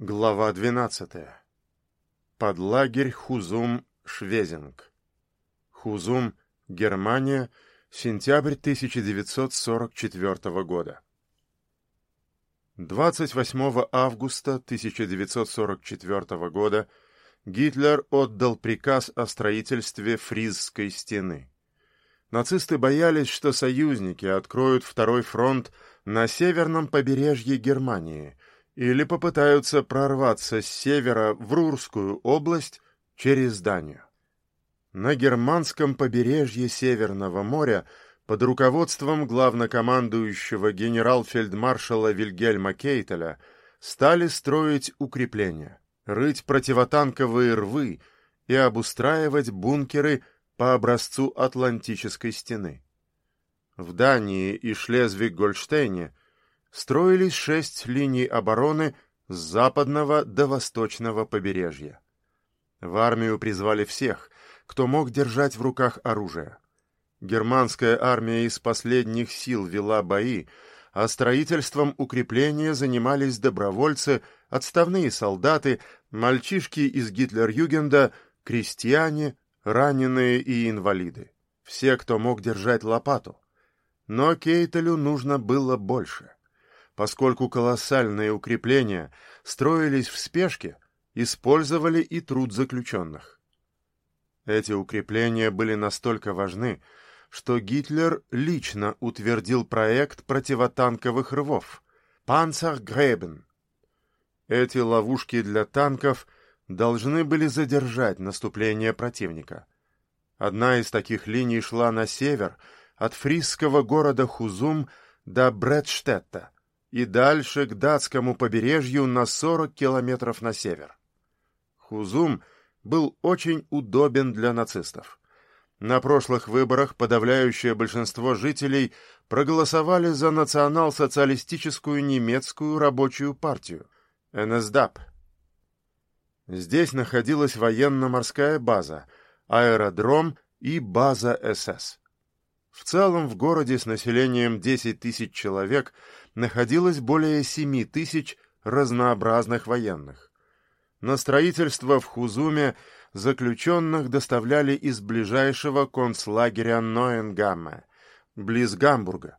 Глава 12. Под лагерь Хузум-Швезинг. Хузум, Германия, сентябрь 1944 года. 28 августа 1944 года Гитлер отдал приказ о строительстве Фризской стены. Нацисты боялись, что союзники откроют второй фронт на северном побережье Германии – или попытаются прорваться с севера в Рурскую область через Данию. На германском побережье Северного моря под руководством главнокомандующего генерал-фельдмаршала Вильгельма Кейтеля стали строить укрепления, рыть противотанковые рвы и обустраивать бункеры по образцу Атлантической стены. В Дании и Шлезвиг-Гольштейне строились шесть линий обороны с западного до восточного побережья. В армию призвали всех, кто мог держать в руках оружие. Германская армия из последних сил вела бои, а строительством укрепления занимались добровольцы, отставные солдаты, мальчишки из Гитлер-Югенда, крестьяне, раненые и инвалиды. Все, кто мог держать лопату. Но Кейтелю нужно было больше поскольку колоссальные укрепления строились в спешке, использовали и труд заключенных. Эти укрепления были настолько важны, что Гитлер лично утвердил проект противотанковых рвов «Панцергребен». Эти ловушки для танков должны были задержать наступление противника. Одна из таких линий шла на север, от фрисского города Хузум до Бредштетта, и дальше к датскому побережью на 40 километров на север. Хузум был очень удобен для нацистов. На прошлых выборах подавляющее большинство жителей проголосовали за национал-социалистическую немецкую рабочую партию НСДАП. Здесь находилась военно-морская база, аэродром и база СС. В целом в городе с населением 10 тысяч человек находилось более 7 тысяч разнообразных военных. На строительство в Хузуме заключенных доставляли из ближайшего концлагеря Ноенгамме, близ Гамбурга.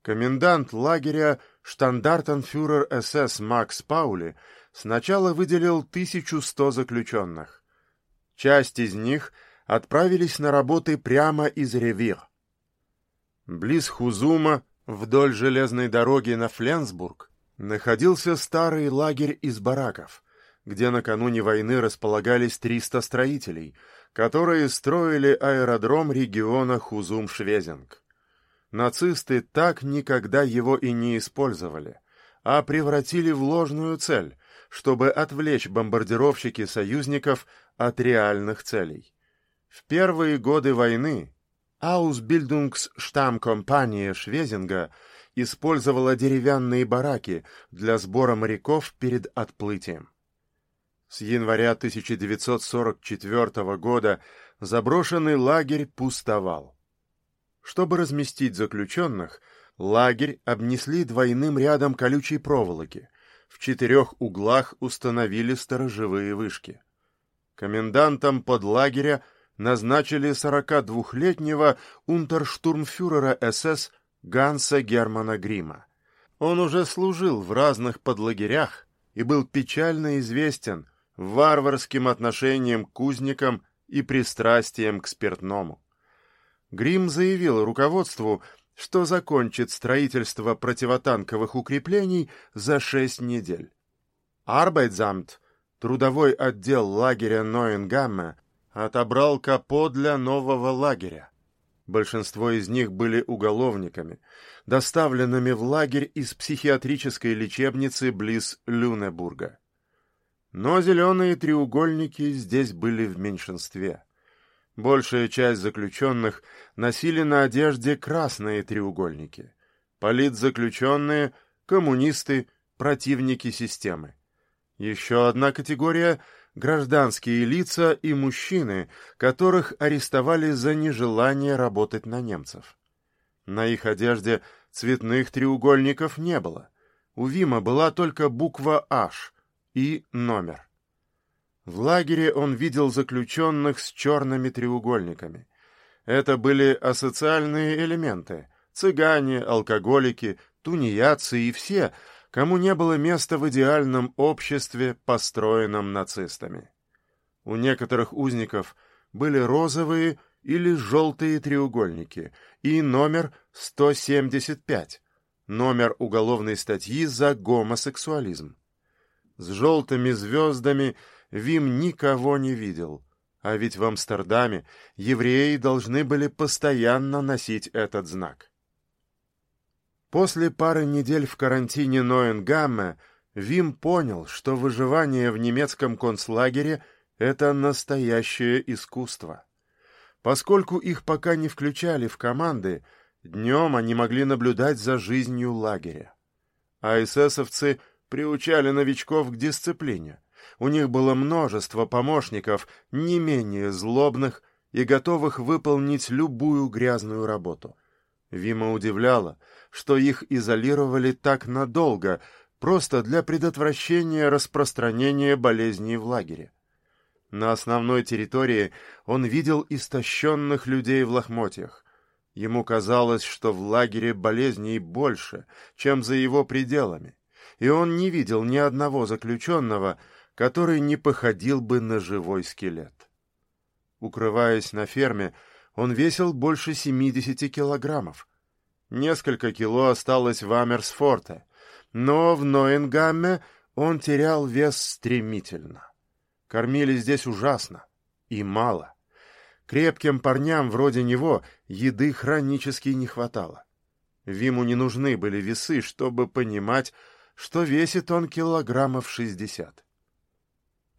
Комендант лагеря штандартенфюрер СС Макс Паули сначала выделил 1100 заключенных. Часть из них отправились на работы прямо из Ревир. Близ Хузума Вдоль железной дороги на Фленсбург находился старый лагерь из бараков, где накануне войны располагались 300 строителей, которые строили аэродром региона Хузум-Швезинг. Нацисты так никогда его и не использовали, а превратили в ложную цель, чтобы отвлечь бомбардировщики союзников от реальных целей. В первые годы войны Аусбильдунгсштаммкомпания Швезинга использовала деревянные бараки для сбора моряков перед отплытием. С января 1944 года заброшенный лагерь пустовал. Чтобы разместить заключенных, лагерь обнесли двойным рядом колючей проволоки. В четырех углах установили сторожевые вышки. Комендантом подлагеря назначили 42-летнего унтерштурмфюрера СС Ганса Германа Грима. Он уже служил в разных подлагерях и был печально известен варварским отношением к кузникам и пристрастием к спиртному. Грим заявил руководству, что закончит строительство противотанковых укреплений за шесть недель. Арбайтзамт, трудовой отдел лагеря Ноенгамме, отобрал капо для нового лагеря. Большинство из них были уголовниками, доставленными в лагерь из психиатрической лечебницы близ Люнебурга. Но зеленые треугольники здесь были в меньшинстве. Большая часть заключенных носили на одежде красные треугольники. Политзаключенные, коммунисты, противники системы. Еще одна категория гражданские лица и мужчины, которых арестовали за нежелание работать на немцев. На их одежде цветных треугольников не было. У Вима была только буква «H», и номер. В лагере он видел заключенных с черными треугольниками. Это были асоциальные элементы — цыгане, алкоголики, тунеядцы и все, кому не было места в идеальном обществе, построенном нацистами. У некоторых узников были розовые или желтые треугольники и номер 175, номер уголовной статьи за гомосексуализм. С желтыми звездами Вим никого не видел, а ведь в Амстердаме евреи должны были постоянно носить этот знак. После пары недель в карантине Ноенгамме Вим понял, что выживание в немецком концлагере — это настоящее искусство. Поскольку их пока не включали в команды, днем они могли наблюдать за жизнью лагеря. А эсэсовцы приучали новичков к дисциплине. У них было множество помощников, не менее злобных и готовых выполнить любую грязную работу — Вима удивляло, что их изолировали так надолго, просто для предотвращения распространения болезней в лагере. На основной территории он видел истощенных людей в лохмотьях. Ему казалось, что в лагере болезней больше, чем за его пределами, и он не видел ни одного заключенного, который не походил бы на живой скелет. Укрываясь на ферме, он весил больше 70 килограммов. Несколько кило осталось в Амерсфорте, но в Ноенгамме он терял вес стремительно. Кормили здесь ужасно и мало. Крепким парням вроде него еды хронически не хватало. Виму не нужны были весы, чтобы понимать, что весит он килограммов шестьдесят.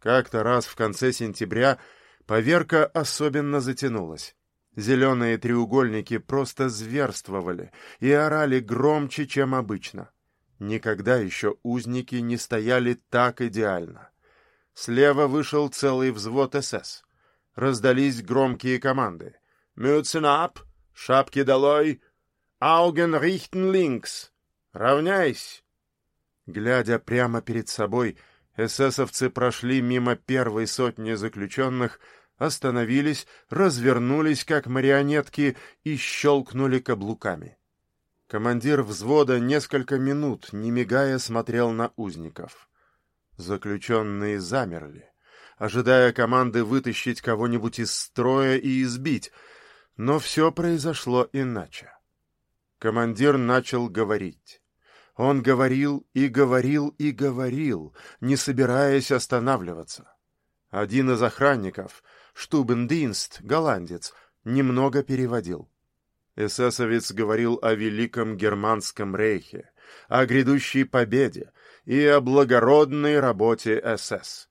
Как-то раз в конце сентября поверка особенно затянулась. Зеленые треугольники просто зверствовали и орали громче, чем обычно. Никогда еще узники не стояли так идеально. Слева вышел целый взвод СС. Раздались громкие команды. «Мюцен ап! Шапки долой! Ауген рихтен линкс! Равняйсь!» Глядя прямо перед собой, эсэсовцы прошли мимо первой сотни заключенных, остановились, развернулись, как марионетки, и щелкнули каблуками. Командир взвода несколько минут, не мигая, смотрел на узников. Заключенные замерли, ожидая команды вытащить кого-нибудь из строя и избить, но все произошло иначе. Командир начал говорить. Он говорил и говорил и говорил, не собираясь останавливаться. Один из охранников — Штубендинст, голландец, немного переводил. Эсэсовец говорил о великом германском рейхе, о грядущей победе и о благородной работе СС.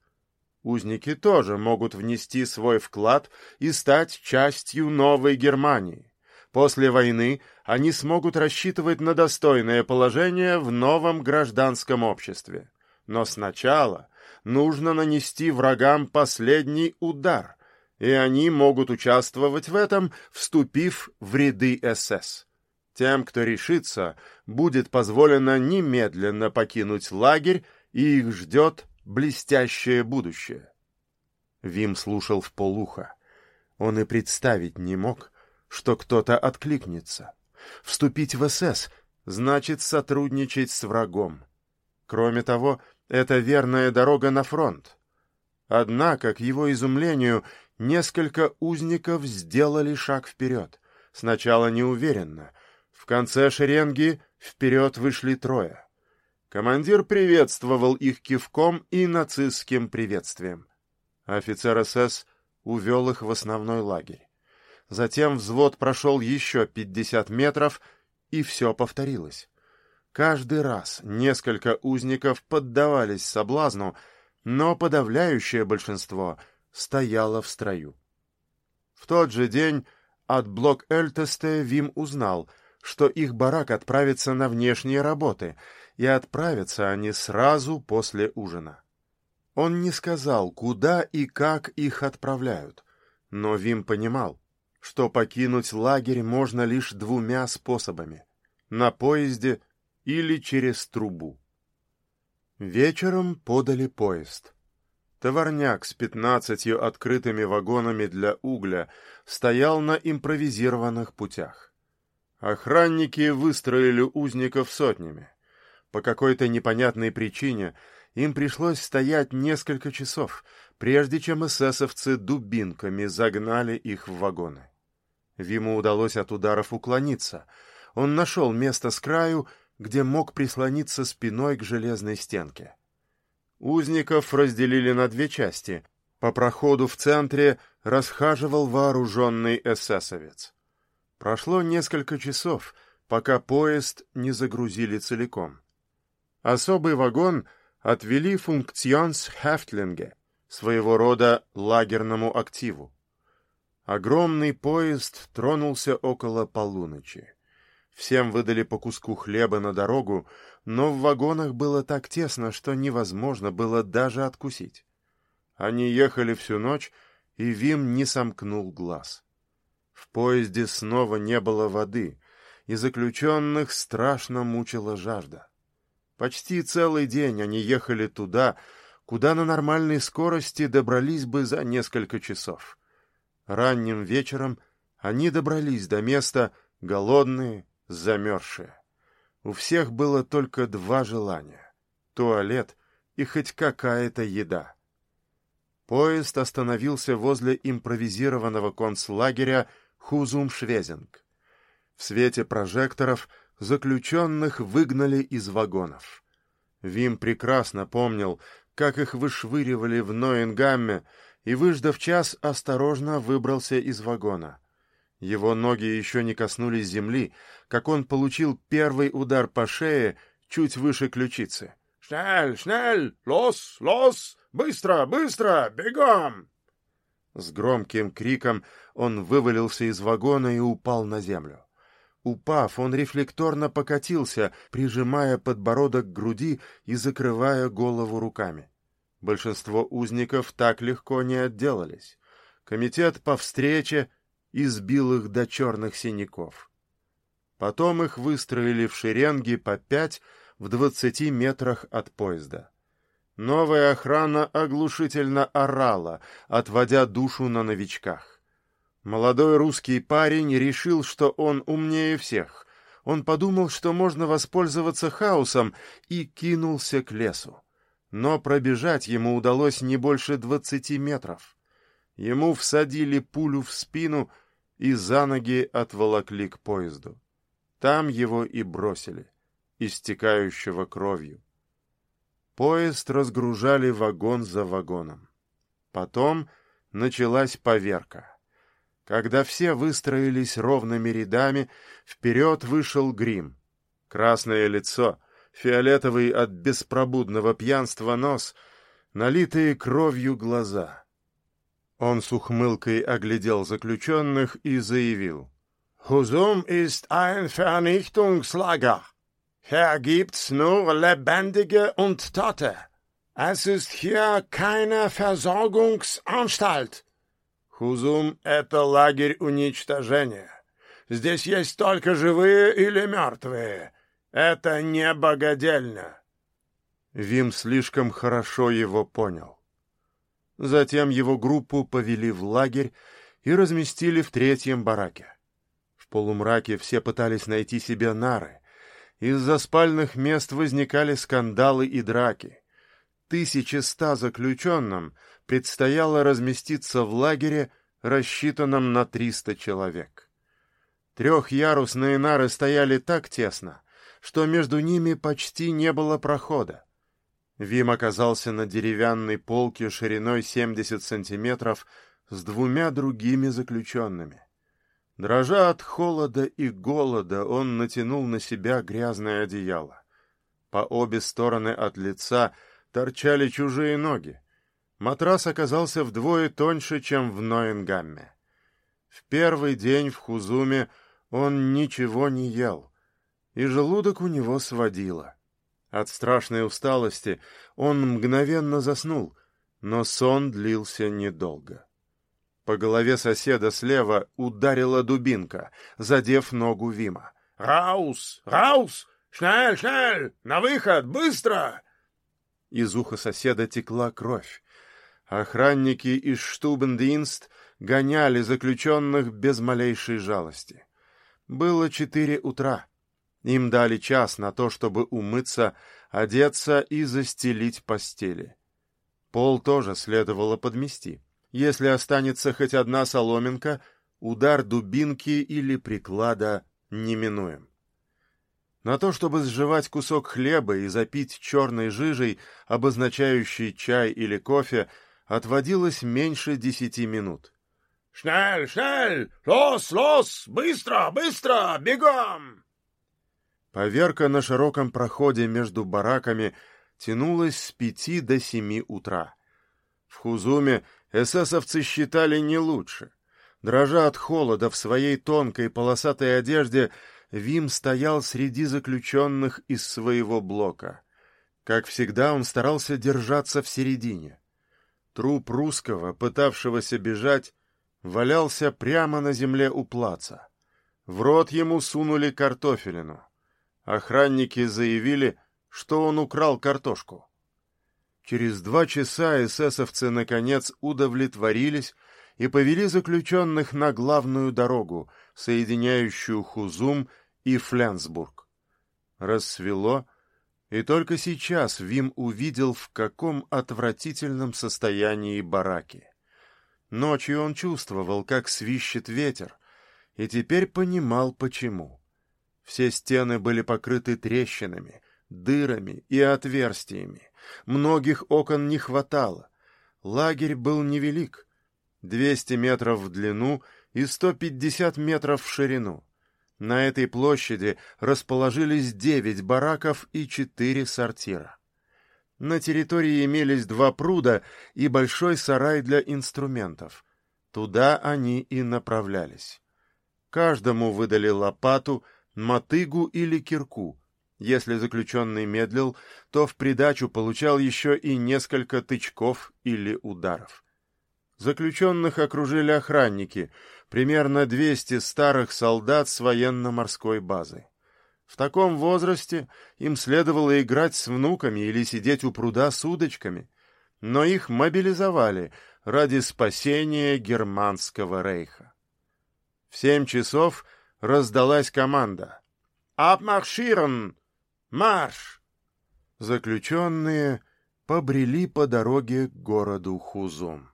Узники тоже могут внести свой вклад и стать частью новой Германии. После войны они смогут рассчитывать на достойное положение в новом гражданском обществе. Но сначала нужно нанести врагам последний удар, и они могут участвовать в этом, вступив в ряды СС. Тем, кто решится, будет позволено немедленно покинуть лагерь, и их ждет блестящее будущее. Вим слушал в полухо. Он и представить не мог, что кто-то откликнется. Вступить в СС значит сотрудничать с врагом. Кроме того, это верная дорога на фронт. Однако, к его изумлению, Несколько узников сделали шаг вперед. Сначала неуверенно. В конце шеренги вперед вышли трое. Командир приветствовал их кивком и нацистским приветствием. Офицер СС увел их в основной лагерь. Затем взвод прошел еще пятьдесят метров, и все повторилось. Каждый раз несколько узников поддавались соблазну, но подавляющее большинство — стояла в строю. В тот же день от Блок-Эльтесте Вим узнал, что их барак отправится на внешние работы, и отправятся они сразу после ужина. Он не сказал, куда и как их отправляют, но Вим понимал, что покинуть лагерь можно лишь двумя способами — на поезде или через трубу. Вечером подали поезд. Товарняк с пятнадцатью открытыми вагонами для угля стоял на импровизированных путях. Охранники выстроили узников сотнями. По какой-то непонятной причине им пришлось стоять несколько часов, прежде чем эсэсовцы дубинками загнали их в вагоны. Виму удалось от ударов уклониться. Он нашел место с краю, где мог прислониться спиной к железной стенке. Узников разделили на две части. По проходу в центре расхаживал вооруженный эсэсовец. Прошло несколько часов, пока поезд не загрузили целиком. Особый вагон отвели функционс Хефтлинге, своего рода лагерному активу. Огромный поезд тронулся около полуночи. Всем выдали по куску хлеба на дорогу, но в вагонах было так тесно, что невозможно было даже откусить. Они ехали всю ночь, и Вим не сомкнул глаз. В поезде снова не было воды, и заключенных страшно мучила жажда. Почти целый день они ехали туда, куда на нормальной скорости добрались бы за несколько часов. Ранним вечером они добрались до места, голодные, замерзшие. У всех было только два желания — туалет и хоть какая-то еда. Поезд остановился возле импровизированного концлагеря Хузум-Швезинг. В свете прожекторов заключенных выгнали из вагонов. Вим прекрасно помнил, как их вышвыривали в Ноенгамме, и, выждав час, осторожно выбрался из вагона. Его ноги еще не коснулись земли, как он получил первый удар по шее чуть выше ключицы. «Шнель, шнель! Лос, лос! Быстро, быстро! Бегом!» С громким криком он вывалился из вагона и упал на землю. Упав, он рефлекторно покатился, прижимая подбородок к груди и закрывая голову руками. Большинство узников так легко не отделались. Комитет по встрече избил их до черных синяков. Потом их выстроили в шеренги по пять в двадцати метрах от поезда. Новая охрана оглушительно орала, отводя душу на новичках. Молодой русский парень решил, что он умнее всех. Он подумал, что можно воспользоваться хаосом, и кинулся к лесу. Но пробежать ему удалось не больше двадцати метров. Ему всадили пулю в спину — и за ноги отволокли к поезду. Там его и бросили, истекающего кровью. Поезд разгружали вагон за вагоном. Потом началась поверка. Когда все выстроились ровными рядами, вперед вышел грим. Красное лицо, фиолетовый от беспробудного пьянства нос, налитые кровью глаза — он с ухмылкой оглядел заключенных и заявил. «Husum ist ein Vernichtungslager. Hier gibt's nur Lebendige und Tote. Es ist hier keine Versorgungsanstalt. Хузум — это лагерь уничтожения. Здесь есть только живые или мертвые. Это не богадельня». Вим слишком хорошо его понял. Затем его группу повели в лагерь и разместили в третьем бараке. В полумраке все пытались найти себе нары. Из-за спальных мест возникали скандалы и драки. Тысячи ста заключенным предстояло разместиться в лагере, рассчитанном на триста человек. Трехъярусные нары стояли так тесно, что между ними почти не было прохода. Вим оказался на деревянной полке шириной 70 сантиметров с двумя другими заключенными. Дрожа от холода и голода, он натянул на себя грязное одеяло. По обе стороны от лица торчали чужие ноги. Матрас оказался вдвое тоньше, чем в Ноенгамме. В первый день в Хузуме он ничего не ел, и желудок у него сводило. От страшной усталости он мгновенно заснул, но сон длился недолго. По голове соседа слева ударила дубинка, задев ногу Вима. «Раус! Раус! Шнель, шнель! На выход! Быстро!» Из уха соседа текла кровь. Охранники из Штубендинст гоняли заключенных без малейшей жалости. Было четыре утра. Им дали час на то, чтобы умыться, одеться и застелить постели. Пол тоже следовало подмести. Если останется хоть одна соломинка, удар дубинки или приклада неминуем. На то, чтобы сживать кусок хлеба и запить черной жижей, обозначающей чай или кофе, отводилось меньше десяти минут. «Шнель, шнель! Лос, лос! Быстро, быстро! Бегом!» Поверка на широком проходе между бараками тянулась с пяти до семи утра. В Хузуме эсэсовцы считали не лучше. Дрожа от холода в своей тонкой полосатой одежде, Вим стоял среди заключенных из своего блока. Как всегда, он старался держаться в середине. Труп русского, пытавшегося бежать, валялся прямо на земле у плаца. В рот ему сунули картофелину. Охранники заявили, что он украл картошку. Через два часа эсэсовцы, наконец, удовлетворились и повели заключенных на главную дорогу, соединяющую Хузум и Фленсбург. Рассвело, и только сейчас Вим увидел, в каком отвратительном состоянии бараки. Ночью он чувствовал, как свищет ветер, и теперь понимал, почему. Все стены были покрыты трещинами, дырами и отверстиями. Многих окон не хватало. Лагерь был невелик. 200 метров в длину и 150 метров в ширину. На этой площади расположились девять бараков и четыре сортира. На территории имелись два пруда и большой сарай для инструментов. Туда они и направлялись. Каждому выдали лопату, мотыгу или кирку. Если заключенный медлил, то в придачу получал еще и несколько тычков или ударов. Заключенных окружили охранники, примерно 200 старых солдат с военно-морской базы. В таком возрасте им следовало играть с внуками или сидеть у пруда с удочками, но их мобилизовали ради спасения германского рейха. В семь часов раздалась команда «Абмарширен! Марш!» Заключенные побрели по дороге к городу Хузум.